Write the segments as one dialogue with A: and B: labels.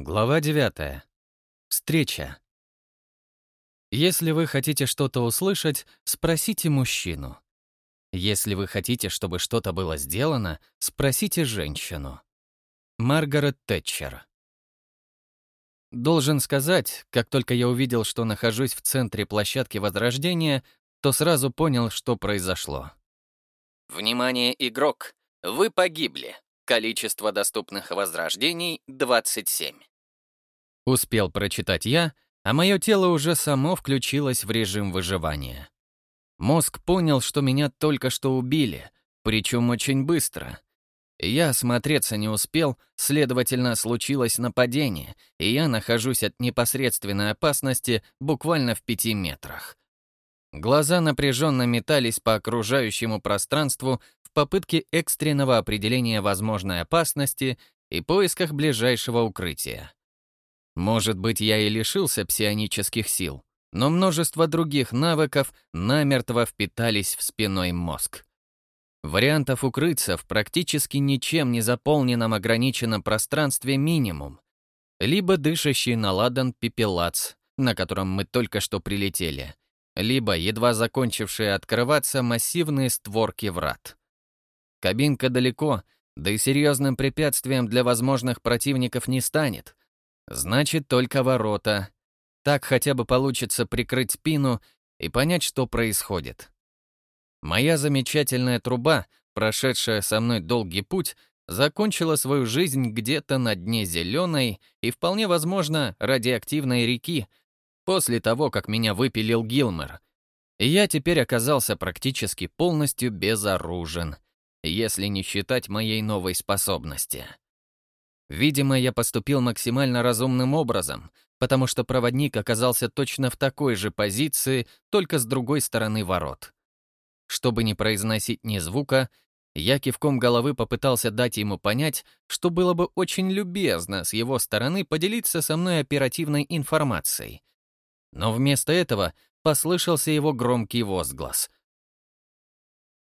A: Глава 9. Встреча. Если вы хотите что-то услышать, спросите мужчину. Если вы хотите, чтобы что-то было сделано, спросите женщину. Маргарет Тэтчер. Должен сказать, как только я увидел, что нахожусь в центре площадки Возрождения, то сразу понял, что произошло. Внимание, игрок! Вы погибли. Количество доступных возрождений — 27. Успел прочитать я, а мое тело уже само включилось в режим выживания. Мозг понял, что меня только что убили, причем очень быстро. Я осмотреться не успел, следовательно, случилось нападение, и я нахожусь от непосредственной опасности буквально в пяти метрах. Глаза напряженно метались по окружающему пространству в попытке экстренного определения возможной опасности и поисках ближайшего укрытия. Может быть, я и лишился псионических сил, но множество других навыков намертво впитались в спиной мозг. Вариантов укрыться в практически ничем не заполненном ограниченном пространстве минимум. Либо дышащий наладан пепелац, на котором мы только что прилетели, либо едва закончившие открываться массивные створки врат. Кабинка далеко, да и серьезным препятствием для возможных противников не станет. Значит, только ворота. Так хотя бы получится прикрыть спину и понять, что происходит. Моя замечательная труба, прошедшая со мной долгий путь, закончила свою жизнь где-то на дне зеленой и, вполне возможно, радиоактивной реки, после того, как меня выпилил Гилмер. я теперь оказался практически полностью безоружен — если не считать моей новой способности. Видимо, я поступил максимально разумным образом, потому что проводник оказался точно в такой же позиции, только с другой стороны ворот. Чтобы не произносить ни звука, я кивком головы попытался дать ему понять, что было бы очень любезно с его стороны поделиться со мной оперативной информацией. Но вместо этого послышался его громкий возглас.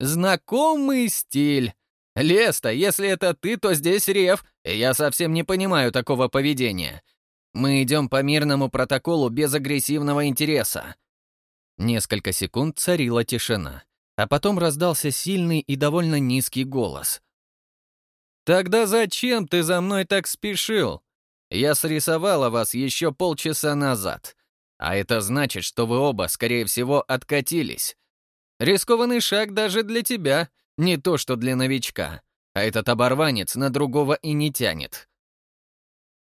A: Знакомый стиль. Леста, если это ты, то здесь Рев, я совсем не понимаю такого поведения. Мы идем по мирному протоколу без агрессивного интереса. Несколько секунд царила тишина, а потом раздался сильный и довольно низкий голос. «Тогда зачем ты за мной так спешил? Я срисовала вас еще полчаса назад. А это значит, что вы оба, скорее всего, откатились. Рискованный шаг даже для тебя, не то что для новичка. А этот оборванец на другого и не тянет.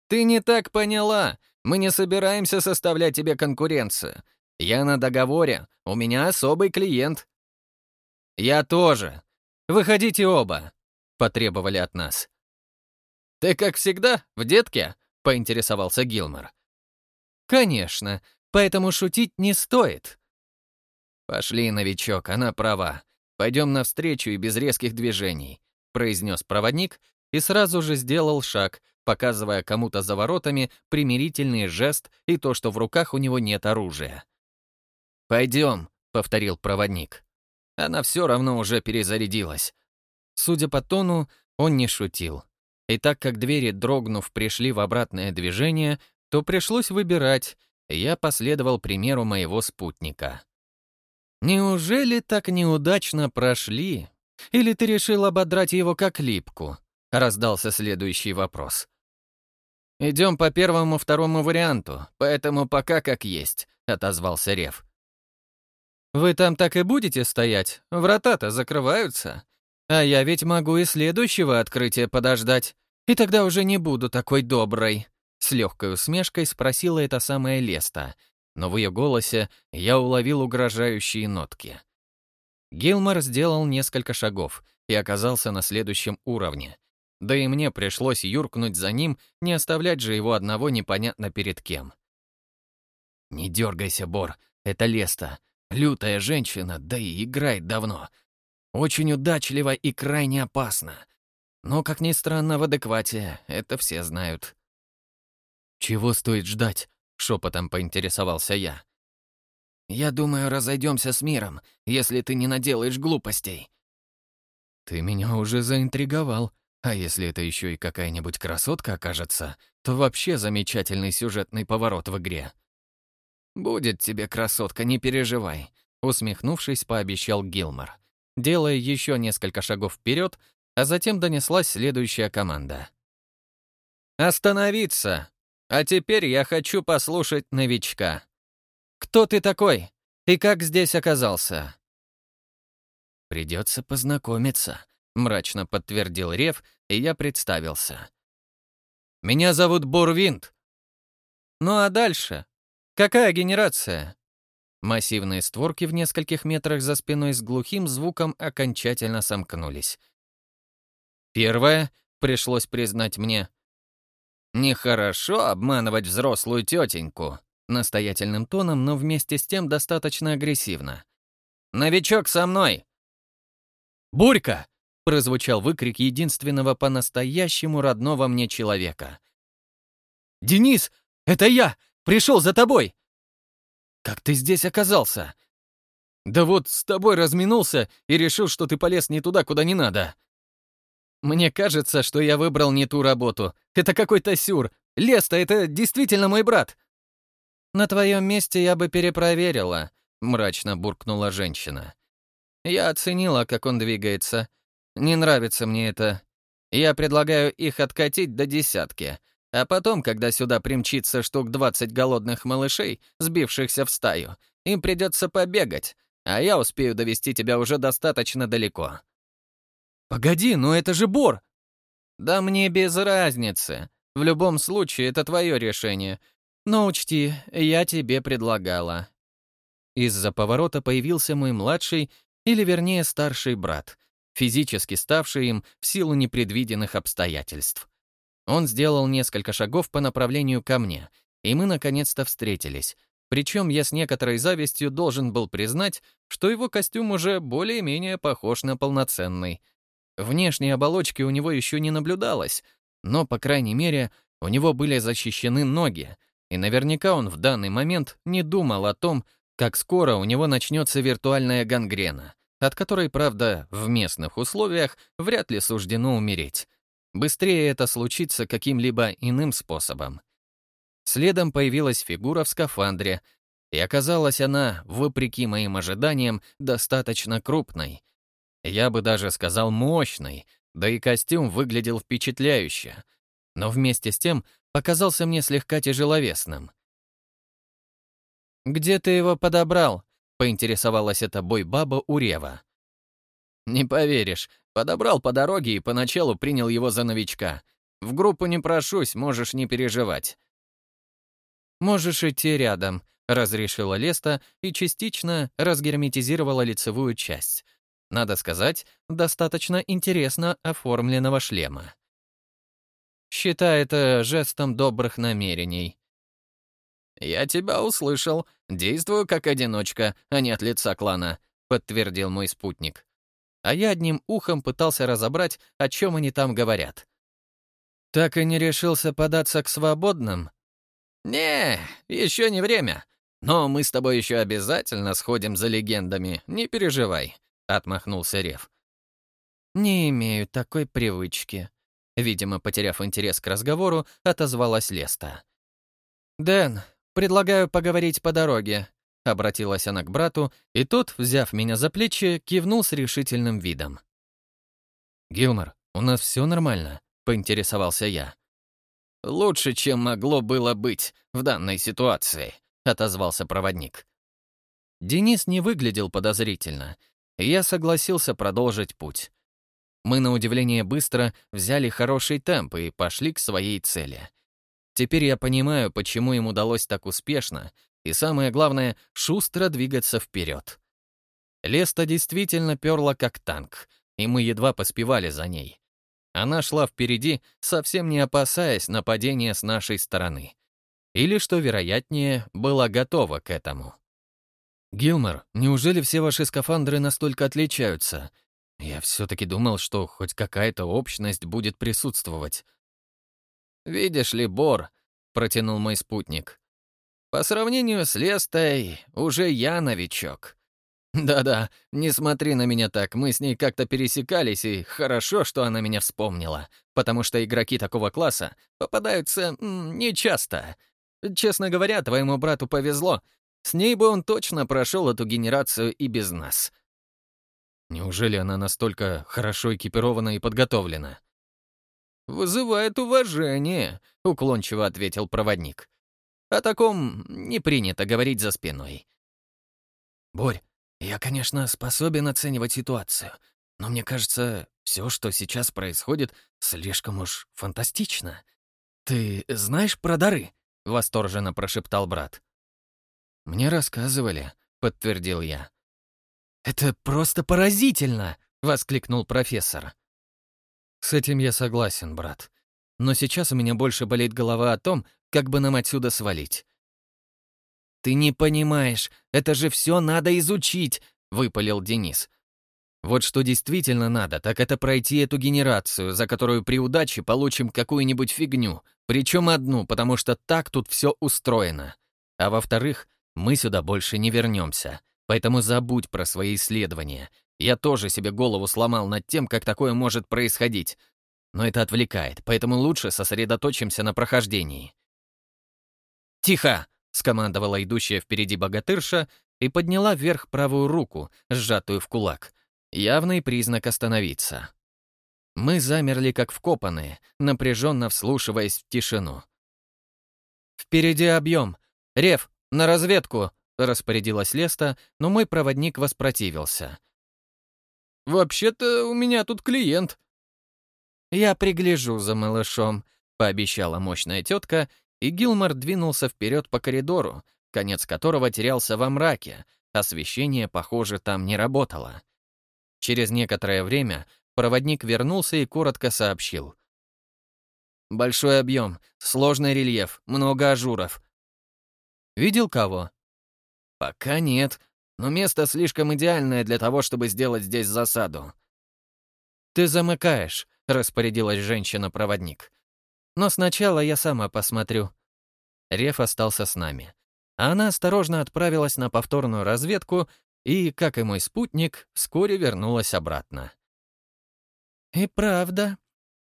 A: Ты не так поняла. Мы не собираемся составлять тебе конкуренцию. Я на договоре, у меня особый клиент. Я тоже. Выходите оба, потребовали от нас. Ты, как всегда, в детке? поинтересовался Гилмор. Конечно, поэтому шутить не стоит. «Пошли, новичок, она права. Пойдем навстречу и без резких движений», — произнес проводник и сразу же сделал шаг, показывая кому-то за воротами примирительный жест и то, что в руках у него нет оружия. «Пойдем», — повторил проводник. Она все равно уже перезарядилась. Судя по тону, он не шутил. И так как двери, дрогнув, пришли в обратное движение, то пришлось выбирать, и я последовал примеру моего спутника. «Неужели так неудачно прошли? Или ты решил ободрать его как липку?» — раздался следующий вопрос. «Идем по первому-второму варианту, поэтому пока как есть», — отозвался Рев. «Вы там так и будете стоять? Врата-то закрываются. А я ведь могу и следующего открытия подождать, и тогда уже не буду такой доброй», — с легкой усмешкой спросила эта самая Леста, но в ее голосе я уловил угрожающие нотки. Гилмор сделал несколько шагов и оказался на следующем уровне. Да и мне пришлось юркнуть за ним, не оставлять же его одного непонятно перед кем. «Не дергайся, Бор, это Леста. Лютая женщина, да и играет давно. Очень удачливо и крайне опасно. Но, как ни странно, в адеквате, это все знают». «Чего стоит ждать?» — шепотом поинтересовался я. «Я думаю, разойдемся с миром, если ты не наделаешь глупостей». «Ты меня уже заинтриговал. А если это еще и какая-нибудь красотка окажется, то вообще замечательный сюжетный поворот в игре. «Будет тебе, красотка, не переживай», — усмехнувшись, пообещал Гилмор, делая еще несколько шагов вперед, а затем донеслась следующая команда. «Остановиться! А теперь я хочу послушать новичка. Кто ты такой? И как здесь оказался?» «Придется познакомиться», — мрачно подтвердил Рев, и я представился. «Меня зовут Бурвинт». «Ну а дальше? Какая генерация?» Массивные створки в нескольких метрах за спиной с глухим звуком окончательно сомкнулись. Первое, пришлось признать мне. Нехорошо обманывать взрослую тетеньку. Настоятельным тоном, но вместе с тем достаточно агрессивно. «Новичок со мной!» «Бурька!» — прозвучал выкрик единственного по-настоящему родного мне человека. «Денис, это я! Пришел за тобой!» «Как ты здесь оказался?» «Да вот с тобой разминулся и решил, что ты полез не туда, куда не надо». «Мне кажется, что я выбрал не ту работу. Это какой-то сюр. Леста, это действительно мой брат». «На твоем месте я бы перепроверила», — мрачно буркнула женщина. «Я оценила, как он двигается. Не нравится мне это. Я предлагаю их откатить до десятки, а потом, когда сюда примчится штук 20 голодных малышей, сбившихся в стаю, им придется побегать, а я успею довести тебя уже достаточно далеко». «Погоди, но это же Бор!» «Да мне без разницы. В любом случае, это твое решение. Но учти, я тебе предлагала». Из-за поворота появился мой младший, или вернее старший брат, физически ставший им в силу непредвиденных обстоятельств. Он сделал несколько шагов по направлению ко мне, и мы наконец-то встретились. Причем я с некоторой завистью должен был признать, что его костюм уже более-менее похож на полноценный — Внешней оболочки у него еще не наблюдалось, но, по крайней мере, у него были защищены ноги, и наверняка он в данный момент не думал о том, как скоро у него начнется виртуальная гангрена, от которой, правда, в местных условиях вряд ли суждено умереть. Быстрее это случится каким-либо иным способом. Следом появилась фигура в скафандре, и оказалась она, вопреки моим ожиданиям, достаточно крупной — я бы даже сказал мощный, да и костюм выглядел впечатляюще, но вместе с тем показался мне слегка тяжеловесным. «Где ты его подобрал?» — поинтересовалась эта бой-баба у Рева. «Не поверишь, подобрал по дороге и поначалу принял его за новичка. В группу не прошусь, можешь не переживать». «Можешь идти рядом», — разрешила Леста и частично разгерметизировала лицевую часть, надо сказать, достаточно интересно оформленного шлема. Считай это жестом добрых намерений. «Я тебя услышал. Действую как одиночка, а не от лица клана», — подтвердил мой спутник. А я одним ухом пытался разобрать, о чем они там говорят. «Так и не решился податься к свободным?» «Не, еще не время. Но мы с тобой еще обязательно сходим за легендами, не переживай. — отмахнулся Рев. «Не имею такой привычки», — видимо, потеряв интерес к разговору, отозвалась Леста. «Дэн, предлагаю поговорить по дороге», — обратилась она к брату, и тот, взяв меня за плечи, кивнул с решительным видом. «Гилмор, у нас все нормально?» — поинтересовался я. «Лучше, чем могло было быть в данной ситуации», — отозвался проводник. Денис не выглядел подозрительно, я согласился продолжить путь. Мы, на удивление, быстро взяли хороший темп и пошли к своей цели. Теперь я понимаю, почему им удалось так успешно, и самое главное, шустро двигаться вперед. Леста действительно перла как танк, и мы едва поспевали за ней. Она шла впереди, совсем не опасаясь нападения с нашей стороны. Или, что вероятнее, была готова к этому. «Гилмор, неужели все ваши скафандры настолько отличаются? Я все-таки думал, что хоть какая-то общность будет присутствовать». «Видишь ли, Бор», — протянул мой спутник, — «по сравнению с Лестой, уже я новичок. Да-да, не смотри на меня так, мы с ней как-то пересекались, и хорошо, что она меня вспомнила, потому что игроки такого класса попадаются нечасто. Честно говоря, твоему брату повезло. С ней бы он точно прошел эту генерацию и без нас. Неужели она настолько хорошо экипирована и подготовлена? «Вызывает уважение», — уклончиво ответил проводник. «О таком не принято говорить за спиной». «Борь, я, конечно, способен оценивать ситуацию, но мне кажется, все, что сейчас происходит, слишком уж фантастично. Ты знаешь про дары?» — восторженно прошептал брат. «Мне рассказывали», — подтвердил я. «Это просто поразительно!» — воскликнул профессор. «С этим я согласен, брат. Но сейчас у меня больше болит голова о том, как бы нам отсюда свалить. «Ты не понимаешь, это же все надо изучить», — выпалил Денис. «Вот что действительно надо, так это пройти эту генерацию, за которую при удаче получим какую-нибудь фигню, причем одну, потому что так тут все устроено. А во-вторых, мы сюда больше не вернемся, поэтому забудь про свои исследования. Я тоже себе голову сломал над тем, как такое может происходить. Но это отвлекает, поэтому лучше сосредоточимся на прохождении». «Тихо!» скомандовала идущая впереди богатырша и подняла вверх правую руку, сжатую в кулак. Явный признак остановиться. Мы замерли как вкопанные, напряженно вслушиваясь в тишину. «Впереди объем! Рев, на разведку!» — распорядилась Леста, но мой проводник воспротивился. «Вообще-то у меня тут клиент». «Я пригляжу за малышом», — пообещала мощная тетка и Гилмор двинулся вперед по коридору, конец которого терялся во мраке, освещение, похоже, там не работало. Через некоторое время проводник вернулся и коротко сообщил. «Большой объем, сложный рельеф, много ажуров». «Видел кого?» «Пока нет, но место слишком идеальное для того, чтобы сделать здесь засаду». «Ты замыкаешь», — распорядилась женщина-проводник. Но сначала я сама посмотрю». Реф остался с нами. Она осторожно отправилась на повторную разведку и, как и мой спутник, вскоре вернулась обратно. «И правда,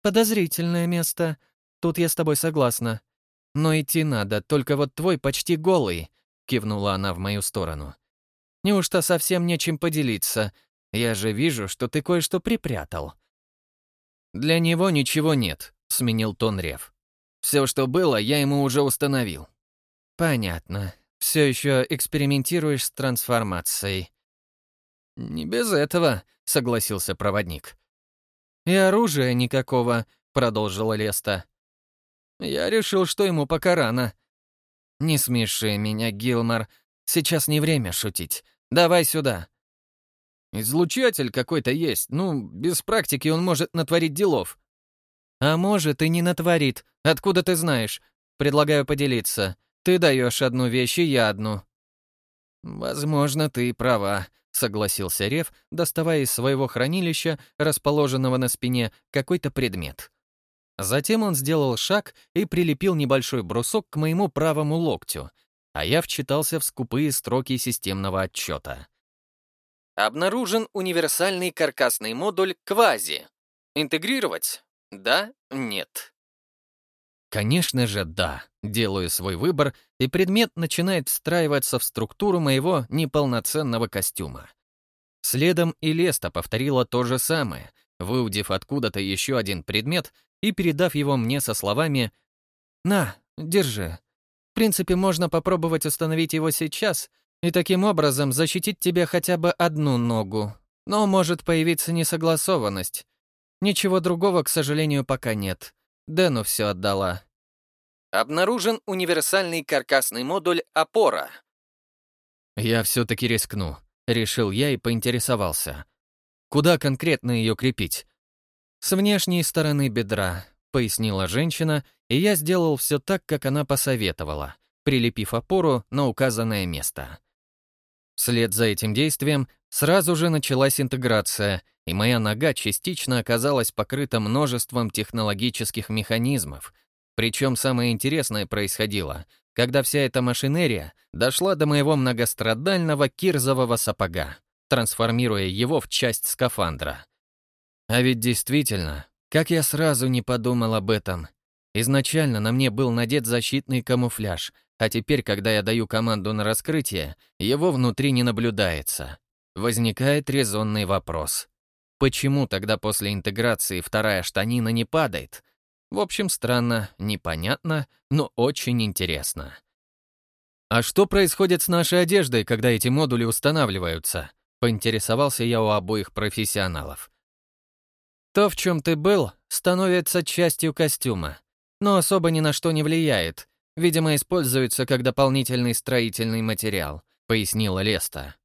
A: подозрительное место. Тут я с тобой согласна. Но идти надо, только вот твой почти голый», — кивнула она в мою сторону. «Неужто совсем нечем поделиться? Я же вижу, что ты кое-что припрятал». «Для него ничего нет», — сменил тон Рев. «Все, что было, я ему уже установил». «Понятно. Все еще экспериментируешь с трансформацией». «Не без этого», — согласился проводник. «И оружия никакого», — продолжила Леста. «Я решил, что ему пока рано». «Не смеши меня, Гилмор. Сейчас не время шутить. Давай сюда». «Излучатель какой-то есть. Ну, без практики он может натворить делов», «А может, и не натворит. Откуда ты знаешь? Предлагаю поделиться. Ты даешь одну вещь, и я одну». «Возможно, ты права», — согласился Рев, доставая из своего хранилища, расположенного на спине, какой-то предмет. Затем он сделал шаг и прилепил небольшой брусок к моему правому локтю, а я вчитался в скупые строки системного отчета. Обнаружен универсальный каркасный модуль «Квази». Интегрировать? Да? Нет? Конечно же, да. Делаю свой выбор, и предмет начинает встраиваться в структуру моего неполноценного костюма. Следом и Леста повторила то же самое, выудив откуда-то еще один предмет и передав его мне со словами «На, держи. В принципе, можно попробовать установить его сейчас и таким образом защитить тебе хотя бы одну ногу. Но может появиться несогласованность, Ничего другого, к сожалению, пока нет. Дэну все отдала. Обнаружен универсальный каркасный модуль «Опора». Я все-таки рискну, решил я и поинтересовался. Куда конкретно ее крепить? С внешней стороны бедра, пояснила женщина, и я сделал все так, как она посоветовала, прилепив опору на указанное место. Вслед за этим действием сразу же началась интеграция, и моя нога частично оказалась покрыта множеством технологических механизмов. Причем самое интересное происходило, когда вся эта машинерия дошла до моего многострадального кирзового сапога. трансформируя его в часть скафандра. А ведь действительно, как я сразу не подумал об этом. Изначально на мне был надет защитный камуфляж, а теперь, когда я даю команду на раскрытие, его внутри не наблюдается. Возникает резонный вопрос. Почему тогда после интеграции вторая штанина не падает? В общем, странно, непонятно, но очень интересно. «А что происходит с нашей одеждой, когда эти модули устанавливаются?» — поинтересовался я у обоих профессионалов. «То, в чем ты был, становится частью костюма, но особо ни на что не влияет. Видимо, используется как дополнительный строительный материал», — пояснила Леста.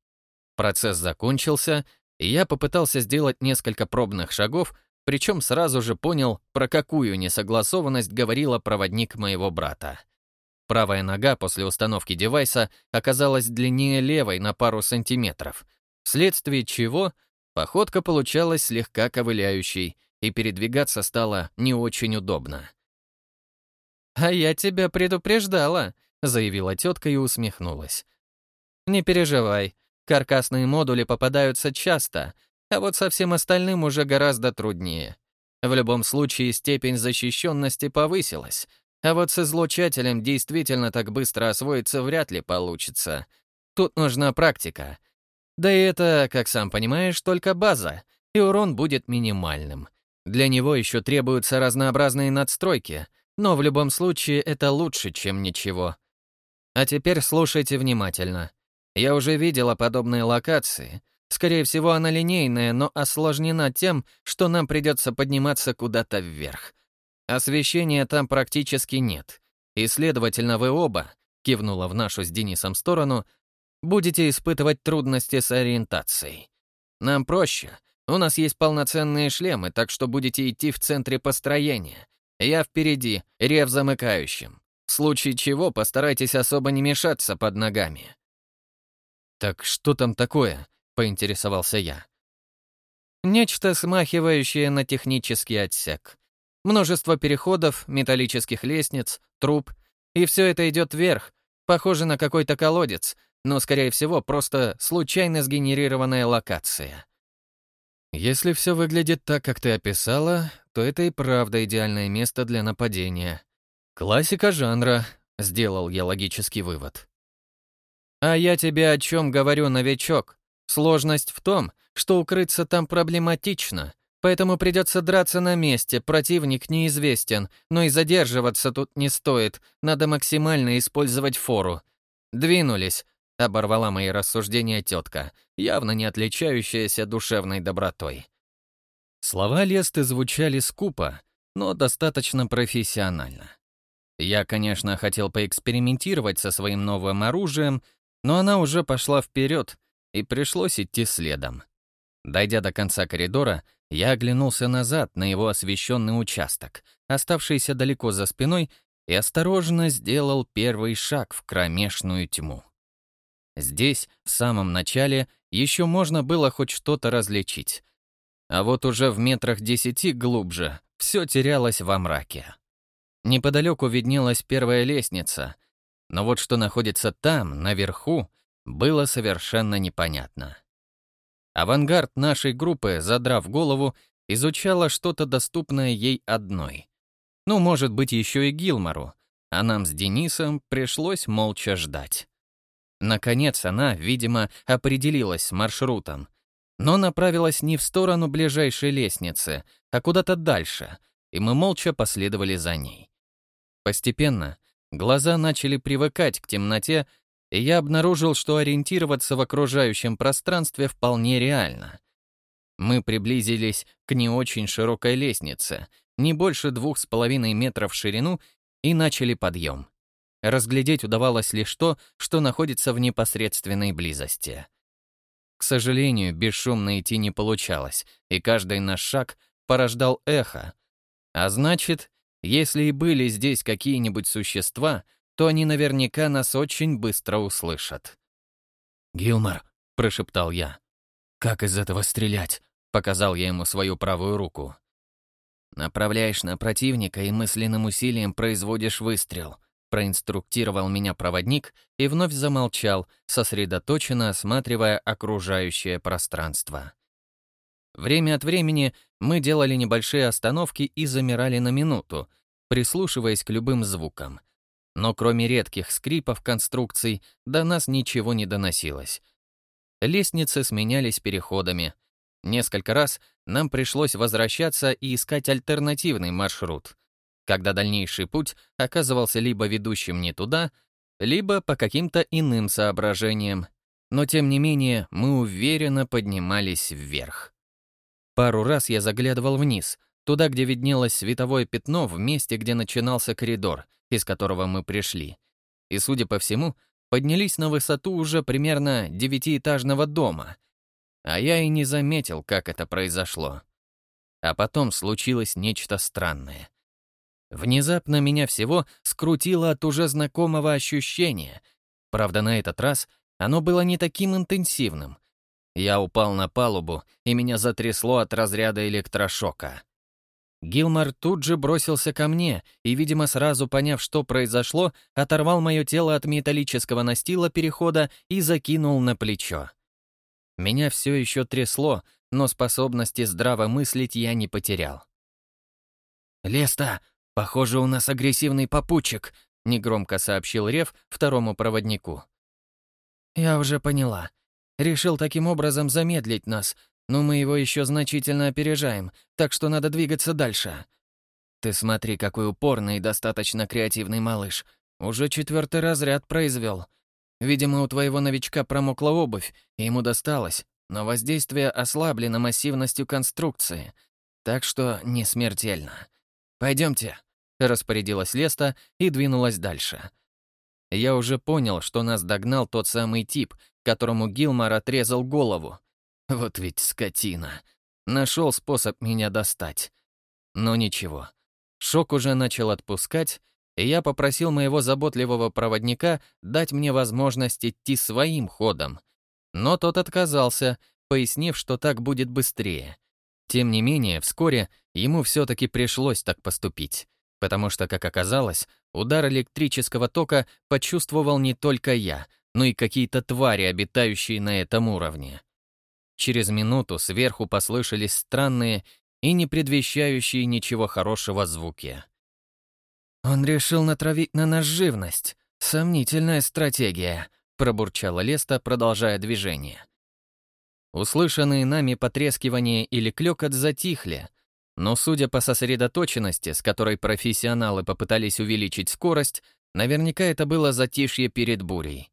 A: Процесс закончился, и я попытался сделать несколько пробных шагов, причем сразу же понял, про какую несогласованность говорила проводник моего брата. Правая нога после установки девайса оказалась длиннее левой на пару сантиметров, вследствие чего походка получалась слегка ковыляющей, и передвигаться стало не очень удобно. «А я тебя предупреждала», — заявила тетка и усмехнулась. «Не переживай, каркасные модули попадаются часто, а вот со всем остальным уже гораздо труднее. В любом случае степень защищенности повысилась, а вот с излучателем действительно так быстро освоиться вряд ли получится. Тут нужна практика. Да и это, как сам понимаешь, только база, и урон будет минимальным. Для него еще требуются разнообразные надстройки, но в любом случае это лучше, чем ничего. А теперь слушайте внимательно. Я уже видела подобные локации. Скорее всего, она линейная, но осложнена тем, что нам придется подниматься куда-то вверх. Освещения там практически нет. И, следовательно, вы оба, кивнула в нашу с Денисом сторону, будете испытывать трудности с ориентацией. Нам проще. У нас есть полноценные шлемы, так что будете идти в центре построения. Я впереди, рев замыкающим. В случае чего постарайтесь особо не мешаться под ногами. «Так что там такое?» — поинтересовался я. «Нечто смахивающее на технический отсек. Множество переходов, металлических лестниц, труб. И все это идет вверх, похоже на какой-то колодец, но, скорее всего, просто случайно сгенерированная локация. Если все выглядит так, как ты описала, то это и правда идеальное место для нападения. Классика жанра, сделал я логический вывод. А я тебе о чем говорю, новичок? Сложность в том, что укрыться там проблематично, Поэтому придется драться на месте, противник неизвестен, но и задерживаться тут не стоит, надо максимально использовать фору. «Двинулись», — оборвала мои рассуждения тетка, явно не отличающаяся душевной добротой. Слова Лесты звучали скупо, но достаточно профессионально. Я, конечно, хотел поэкспериментировать со своим новым оружием, но она уже пошла вперед, и пришлось идти следом. Дойдя до конца коридора, я оглянулся назад на его освещенный участок, оставшийся далеко за спиной, и осторожно сделал первый шаг в кромешную тьму. Здесь, в самом начале, еще можно было хоть что-то различить. А вот уже в метрах десяти глубже все терялось во мраке. Неподалеку виднелась первая лестница, но вот что находится там, наверху, было совершенно непонятно. Авангард нашей группы, задрав голову, изучала что-то доступное ей одной. Ну, может быть, еще и Гилмору, а нам с Денисом пришлось молча ждать. Наконец она, видимо, определилась с маршрутом, но направилась не в сторону ближайшей лестницы, а куда-то дальше, и мы молча последовали за ней. Постепенно глаза начали привыкать к темноте, и я обнаружил, что ориентироваться в окружающем пространстве вполне реально. Мы приблизились к не очень широкой лестнице, не больше двух с половиной метров в ширину, и начали подъем. Разглядеть удавалось лишь то, что находится в непосредственной близости. К сожалению, бесшумно идти не получалось, и каждый наш шаг порождал эхо. А значит, если и были здесь какие-нибудь существа — то они наверняка нас очень быстро услышат. «Гилмор», — прошептал я. «Как из этого стрелять?» — показал я ему свою правую руку. «Направляешь на противника и мысленным усилием производишь выстрел», — проинструктировал меня проводник и вновь замолчал, сосредоточенно осматривая окружающее пространство. Время от времени мы делали небольшие остановки и замирали на минуту, прислушиваясь к любым звукам. Но кроме редких скрипов конструкций, до нас ничего не доносилось. Лестницы сменялись переходами. Несколько раз нам пришлось возвращаться и искать альтернативный маршрут, когда дальнейший путь оказывался либо ведущим не туда, либо по каким-то иным соображениям. Но тем не менее мы уверенно поднимались вверх. Пару раз я заглядывал вниз, туда, где виднелось световое пятно в месте, где начинался коридор, из которого мы пришли. И, судя по всему, поднялись на высоту уже примерно девятиэтажного дома. А я и не заметил, как это произошло. А потом случилось нечто странное. Внезапно меня всего скрутило от уже знакомого ощущения. Правда, на этот раз оно было не таким интенсивным, я упал на палубу, и меня затрясло от разряда электрошока. Гилмар тут же бросился ко мне и, видимо, сразу поняв, что произошло, оторвал мое тело от металлического настила перехода и закинул на плечо. Меня все еще трясло, но способности здраво мыслить я не потерял. «Леста, похоже, у нас агрессивный попутчик», — негромко сообщил Рев второму проводнику. «Я уже поняла. Решил таким образом замедлить нас, но мы его еще значительно опережаем, так что надо двигаться дальше. Ты смотри, какой упорный и достаточно креативный малыш. Уже четвертый разряд произвел. Видимо, у твоего новичка промокла обувь, и ему досталось, но воздействие ослаблено массивностью конструкции, так что не смертельно. Пойдемте, распорядилась Леста и двинулась дальше. Я уже понял, что нас догнал тот самый тип, которому Гилмор отрезал голову. Вот ведь скотина. Нашел способ меня достать. Но ничего. Шок уже начал отпускать, и я попросил моего заботливого проводника дать мне возможность идти своим ходом. Но тот отказался, пояснив, что так будет быстрее. Тем не менее, вскоре ему все-таки пришлось так поступить, потому что, как оказалось, удар электрического тока почувствовал не только я, но и какие-то твари, обитающие на этом уровне. Через минуту сверху послышались странные и не предвещающие ничего хорошего звуки. «Он решил натравить на нас живность. Сомнительная стратегия», — пробурчала Леста, продолжая движение. Услышанные нами потрескивание или клёкот затихли, но, судя по сосредоточенности, с которой профессионалы попытались увеличить скорость, наверняка это было затишье перед бурей.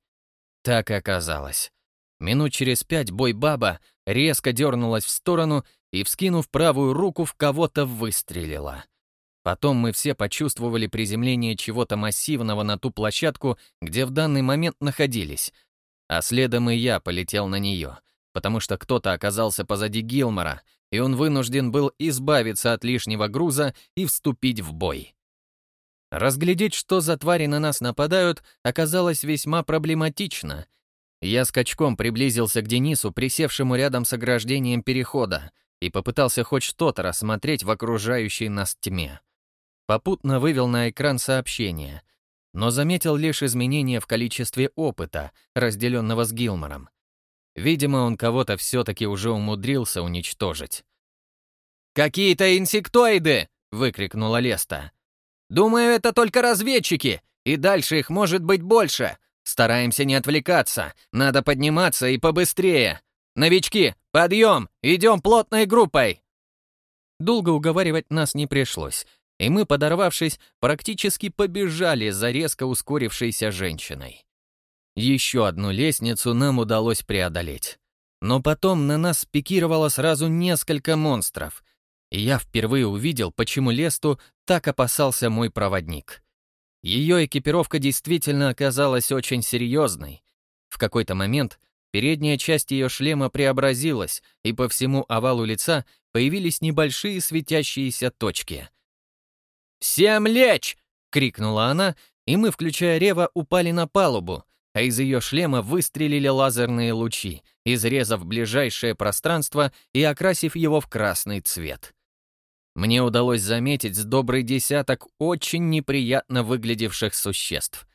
A: Так и оказалось. Минут через пять бой-баба резко дернулась в сторону и, вскинув правую руку, в кого-то выстрелила. Потом мы все почувствовали приземление чего-то массивного на ту площадку, где в данный момент находились. А следом и я полетел на нее, потому что кто-то оказался позади Гилмора, и он вынужден был избавиться от лишнего груза и вступить в бой. Разглядеть, что за твари на нас нападают, оказалось весьма проблематично. Я скачком приблизился к Денису, присевшему рядом с ограждением перехода, и попытался хоть что-то рассмотреть в окружающей нас тьме. Попутно вывел на экран сообщение, но заметил лишь изменения в количестве опыта, разделенного с Гилмором. Видимо, он кого-то все-таки уже умудрился уничтожить. «Какие-то инсектоиды!» — выкрикнула Леста. Думаю, это только разведчики, и дальше их может быть больше. Стараемся не отвлекаться, надо подниматься и побыстрее. Новички, подъем, идем плотной группой. Долго уговаривать нас не пришлось, и мы, подорвавшись, практически побежали за резко ускорившейся женщиной. Еще одну лестницу нам удалось преодолеть. Но потом на нас спикировало сразу несколько монстров, и я впервые увидел, почему Лесту так опасался мой проводник. Ее экипировка действительно оказалась очень серьезной. В какой-то момент передняя часть ее шлема преобразилась, и по всему овалу лица появились небольшие светящиеся точки. «Всем лечь!» — крикнула она, и мы, включая Рева, упали на палубу, а из ее шлема выстрелили лазерные лучи, изрезав ближайшее пространство и окрасив его в красный цвет. мне удалось заметить с добрый десяток очень неприятно выглядевших существ.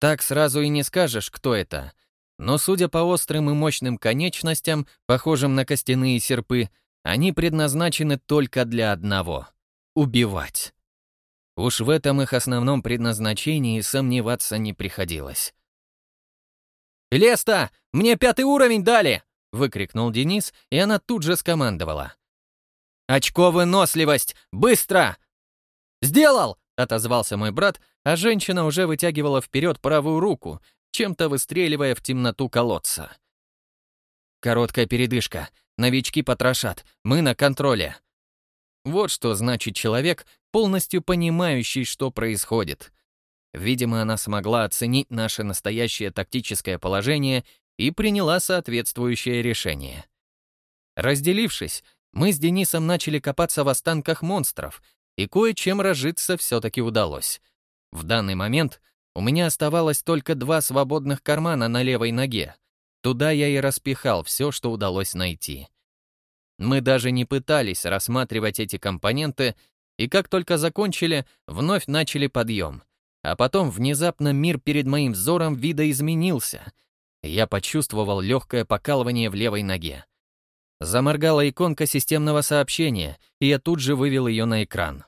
A: Так сразу и не скажешь, кто это. Но судя по острым и мощным конечностям, похожим на костяные серпы, они предназначены только для одного — убивать. Уж в этом их основном предназначении сомневаться не приходилось. «Леста, мне пятый уровень дали!» — выкрикнул Денис, и она тут же скомандовала. «Очко выносливость! Быстро!» «Сделал!» — отозвался мой брат, а женщина уже вытягивала вперед правую руку, чем-то выстреливая в темноту колодца. Короткая передышка. Новички потрошат. Мы на контроле. Вот что значит человек, полностью понимающий, что происходит. Видимо, она смогла оценить наше настоящее тактическое положение и приняла соответствующее решение. Разделившись, мы с Денисом начали копаться в останках монстров, и кое-чем разжиться все-таки удалось. В данный момент у меня оставалось только два свободных кармана на левой ноге. Туда я и распихал все, что удалось найти. Мы даже не пытались рассматривать эти компоненты, и как только закончили, вновь начали подъем. А потом внезапно мир перед моим взором видоизменился. Я почувствовал легкое покалывание в левой ноге. Заморгала иконка системного сообщения, и я тут же вывел ее на экран.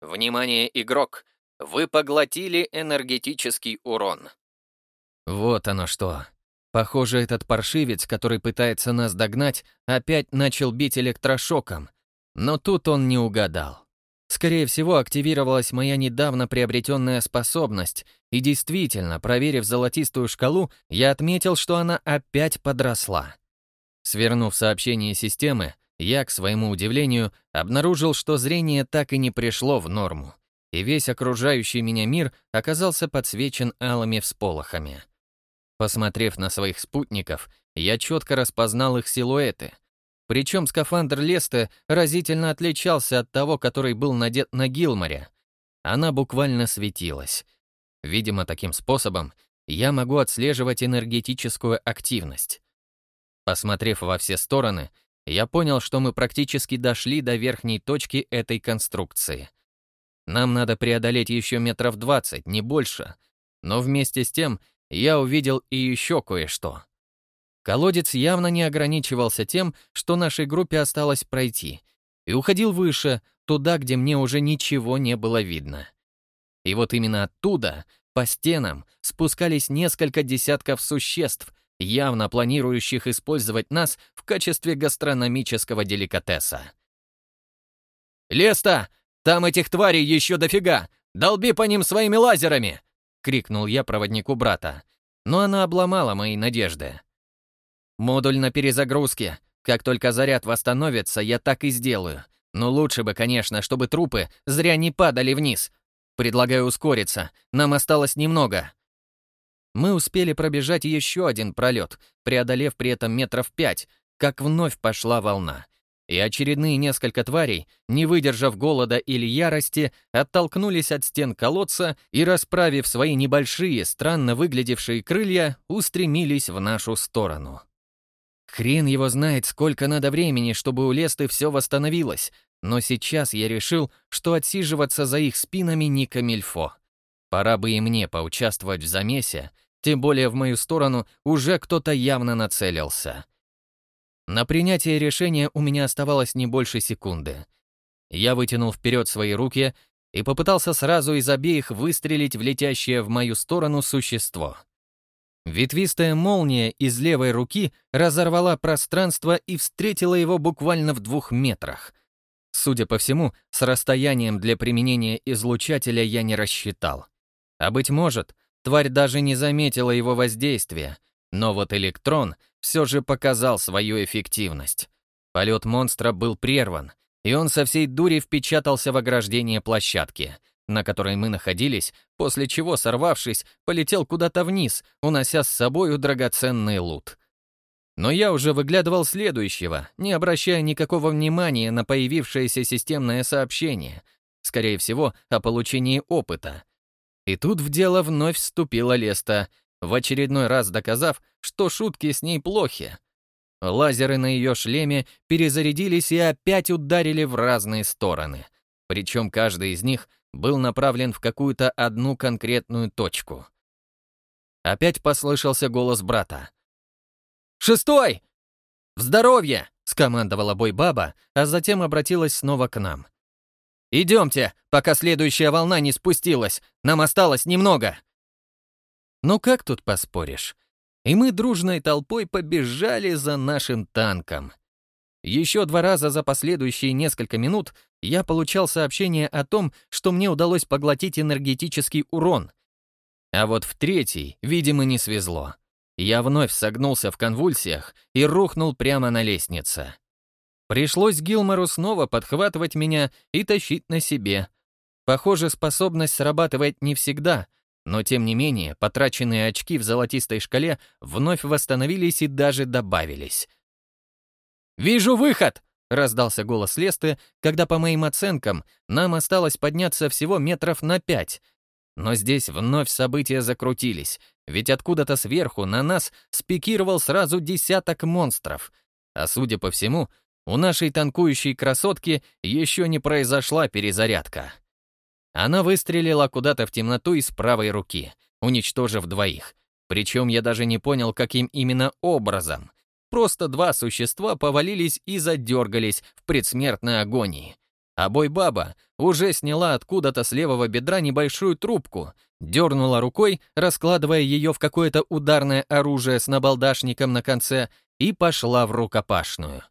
A: «Внимание, игрок! Вы поглотили энергетический урон». Вот оно что. Похоже, этот паршивец, который пытается нас догнать, опять начал бить электрошоком. Но тут он не угадал. Скорее всего, активировалась моя недавно приобретенная способность, и действительно, проверив золотистую шкалу, я отметил, что она опять подросла. Свернув сообщение системы, я, к своему удивлению, обнаружил, что зрение так и не пришло в норму, и весь окружающий меня мир оказался подсвечен алыми всполохами. Посмотрев на своих спутников, я четко распознал их силуэты. Причем скафандр Леста разительно отличался от того, который был надет на Гилморе. Она буквально светилась. Видимо, таким способом я могу отслеживать энергетическую активность. Посмотрев во все стороны, я понял, что мы практически дошли до верхней точки этой конструкции. Нам надо преодолеть еще метров двадцать, не больше. Но вместе с тем я увидел и еще кое-что. Колодец явно не ограничивался тем, что нашей группе осталось пройти, и уходил выше, туда, где мне уже ничего не было видно. И вот именно оттуда, по стенам, спускались несколько десятков существ, явно планирующих использовать нас в качестве гастрономического деликатеса. «Леста! Там этих тварей еще дофига! Долби по ним своими лазерами!» — крикнул я проводнику брата. Но она обломала мои надежды. «Модуль на перезагрузке. Как только заряд восстановится, я так и сделаю. Но лучше бы, конечно, чтобы трупы зря не падали вниз. Предлагаю ускориться. Нам осталось немного». Мы успели пробежать еще один пролет, преодолев при этом метров пять, как вновь пошла волна. И очередные несколько тварей, не выдержав голода или ярости, оттолкнулись от стен колодца и, расправив свои небольшие, странно выглядевшие крылья, устремились в нашу сторону. Хрен его знает, сколько надо времени, чтобы у Лесты все восстановилось, но сейчас я решил, что отсиживаться за их спинами не камильфо. Пора бы и мне поучаствовать в замесе, тем более в мою сторону уже кто-то явно нацелился. На принятие решения у меня оставалось не больше секунды. Я вытянул вперед свои руки и попытался сразу из обеих выстрелить в летящее в мою сторону существо. Ветвистая молния из левой руки разорвала пространство и встретила его буквально в двух метрах. Судя по всему, с расстоянием для применения излучателя я не рассчитал. А быть может, Тварь даже не заметила его воздействия, но вот электрон все же показал свою эффективность. Полет монстра был прерван, и он со всей дури впечатался в ограждение площадки, на которой мы находились, после чего, сорвавшись, полетел куда-то вниз, унося с собою драгоценный лут. Но я уже выглядывал следующего, не обращая никакого внимания на появившееся системное сообщение, скорее всего, о получении опыта. И тут в дело вновь вступила Леста, в очередной раз доказав, что шутки с ней плохи. Лазеры на ее шлеме перезарядились и опять ударили в разные стороны. Причем каждый из них был направлен в какую-то одну конкретную точку. Опять послышался голос брата. «Шестой! В здоровье!» — скомандовала бой-баба, а затем обратилась снова к нам. «Идемте, пока следующая волна не спустилась. Нам осталось немного». Ну как тут поспоришь? И мы дружной толпой побежали за нашим танком. Еще два раза за последующие несколько минут я получал сообщение о том, что мне удалось поглотить энергетический урон. А вот в третий, видимо, не свезло. Я вновь согнулся в конвульсиях и рухнул прямо на лестнице. Пришлось Гилмору снова подхватывать меня и тащить на себе. Похоже, способность срабатывает не всегда, но тем не менее потраченные очки в золотистой шкале вновь восстановились и даже добавились. «Вижу выход!» — раздался голос Лесты, когда, по моим оценкам, нам осталось подняться всего метров на пять. Но здесь вновь события закрутились, ведь откуда-то сверху на нас спикировал сразу десяток монстров. А судя по всему, у нашей танкующей красотки еще не произошла перезарядка. Она выстрелила куда-то в темноту из правой руки, уничтожив двоих. Причем я даже не понял, каким именно образом. Просто два существа повалились и задергались в предсмертной агонии. А бой-баба уже сняла откуда-то с левого бедра небольшую трубку, дернула рукой, раскладывая ее в какое-то ударное оружие с набалдашником на конце, и пошла в рукопашную.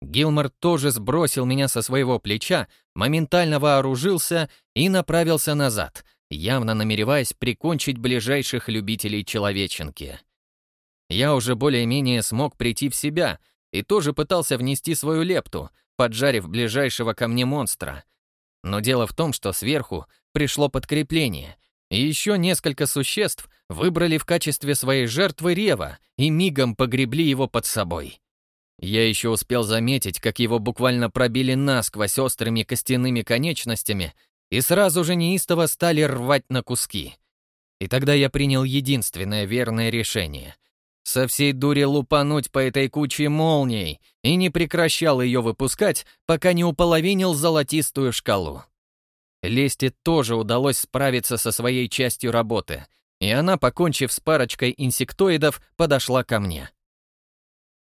A: Гилмор тоже сбросил меня со своего плеча, моментально вооружился и направился назад, явно намереваясь прикончить ближайших любителей человеченки. Я уже более-менее смог прийти в себя и тоже пытался внести свою лепту, поджарив ближайшего ко мне монстра. Но дело в том, что сверху пришло подкрепление, и еще несколько существ выбрали в качестве своей жертвы Рева и мигом погребли его под собой. Я еще успел заметить, как его буквально пробили насквозь острыми костяными конечностями и сразу же неистово стали рвать на куски. И тогда я принял единственное верное решение. Со всей дури лупануть по этой куче молний и не прекращал ее выпускать, пока не уполовинил золотистую шкалу. Лесте тоже удалось справиться со своей частью работы, и она, покончив с парочкой инсектоидов, подошла ко мне.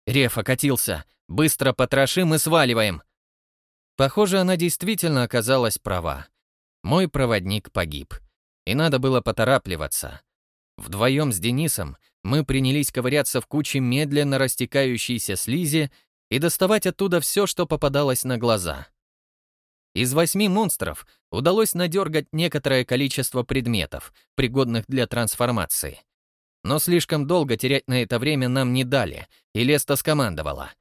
A: Реф окатился. Быстро потрошим и сваливаем. Похоже, она действительно оказалась права. Мой проводник погиб. И надо было поторапливаться. Вдвоем с Денисом мы принялись ковыряться в куче медленно растекающейся слизи и доставать оттуда все, что попадалось на глаза. Из восьми монстров удалось надергать некоторое количество предметов, пригодных для трансформации. Но слишком долго терять на это время нам не дали, и Леста скомандовала.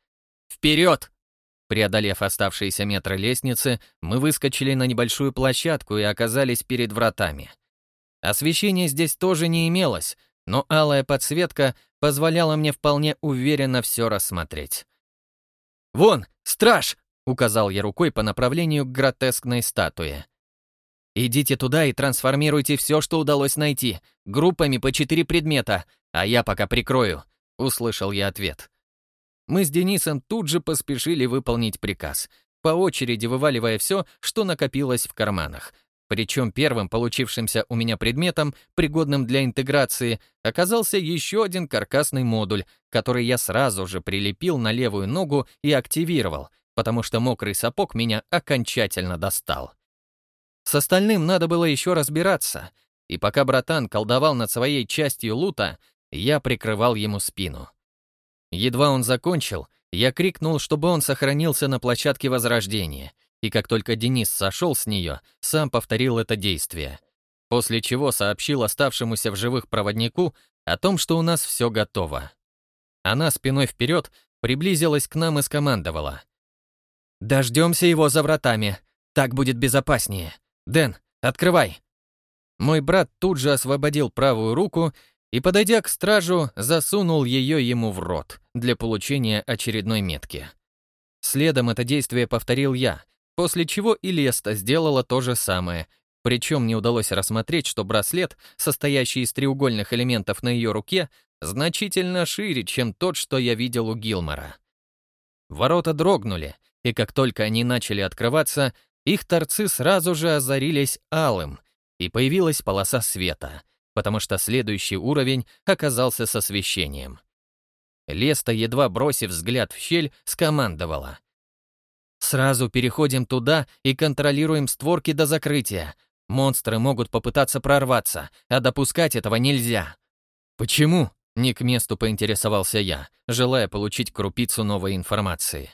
A: «Вперед!» Преодолев оставшиеся метры лестницы, мы выскочили на небольшую площадку и оказались перед вратами. Освещения здесь тоже не имелось, но алая подсветка позволяла мне вполне уверенно все рассмотреть. «Вон, страж!» — указал я рукой по направлению к гротескной статуе. Идите туда и трансформируйте все, что удалось найти, группами по четыре предмета, а я пока прикрою», — услышал я ответ. Мы с Денисом тут же поспешили выполнить приказ, по очереди вываливая все, что накопилось в карманах. Причем первым получившимся у меня предметом, пригодным для интеграции, оказался еще один каркасный модуль, который я сразу же прилепил на левую ногу и активировал, потому что мокрый сапог меня окончательно достал. С остальным надо было еще разбираться, и пока братан колдовал над своей частью лута, я прикрывал ему спину. Едва он закончил, я крикнул, чтобы он сохранился на площадке Возрождения, и как только Денис сошел с нее, сам повторил это действие. После чего сообщил оставшемуся в живых проводнику о том, что у нас все готово. Она спиной вперед приблизилась к нам и скомандовала. «Дождемся его за вратами, так будет безопаснее». «Дэн, открывай!» Мой брат тут же освободил правую руку и, подойдя к стражу, засунул ее ему в рот для получения очередной метки. Следом это действие повторил я, после чего и Леста сделала то же самое, причем мне удалось рассмотреть, что браслет, состоящий из треугольных элементов на ее руке, значительно шире, чем тот, что я видел у Гилмора. Ворота дрогнули, и как только они начали открываться, их торцы сразу же озарились алым, и появилась полоса света, потому что следующий уровень оказался с освещением. Леста, едва бросив взгляд в щель, скомандовала. «Сразу переходим туда и контролируем створки до закрытия. Монстры могут попытаться прорваться, а допускать этого нельзя». «Почему?» — не к месту поинтересовался я, желая получить крупицу новой информации.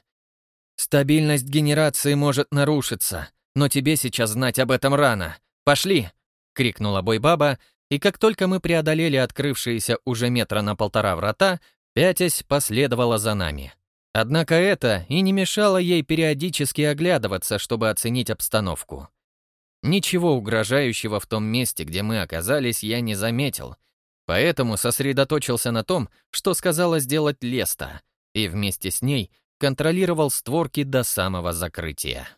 A: «Стабильность генерации может нарушиться, но тебе сейчас знать об этом рано. Пошли!» — крикнула Бойбаба, и как только мы преодолели открывшиеся уже метра на полтора врата, пятясь последовала за нами. Однако это и не мешало ей периодически оглядываться, чтобы оценить обстановку. Ничего угрожающего в том месте, где мы оказались, я не заметил, поэтому сосредоточился на том, что сказала сделать Леста, и вместе с ней контролировал створки до самого закрытия.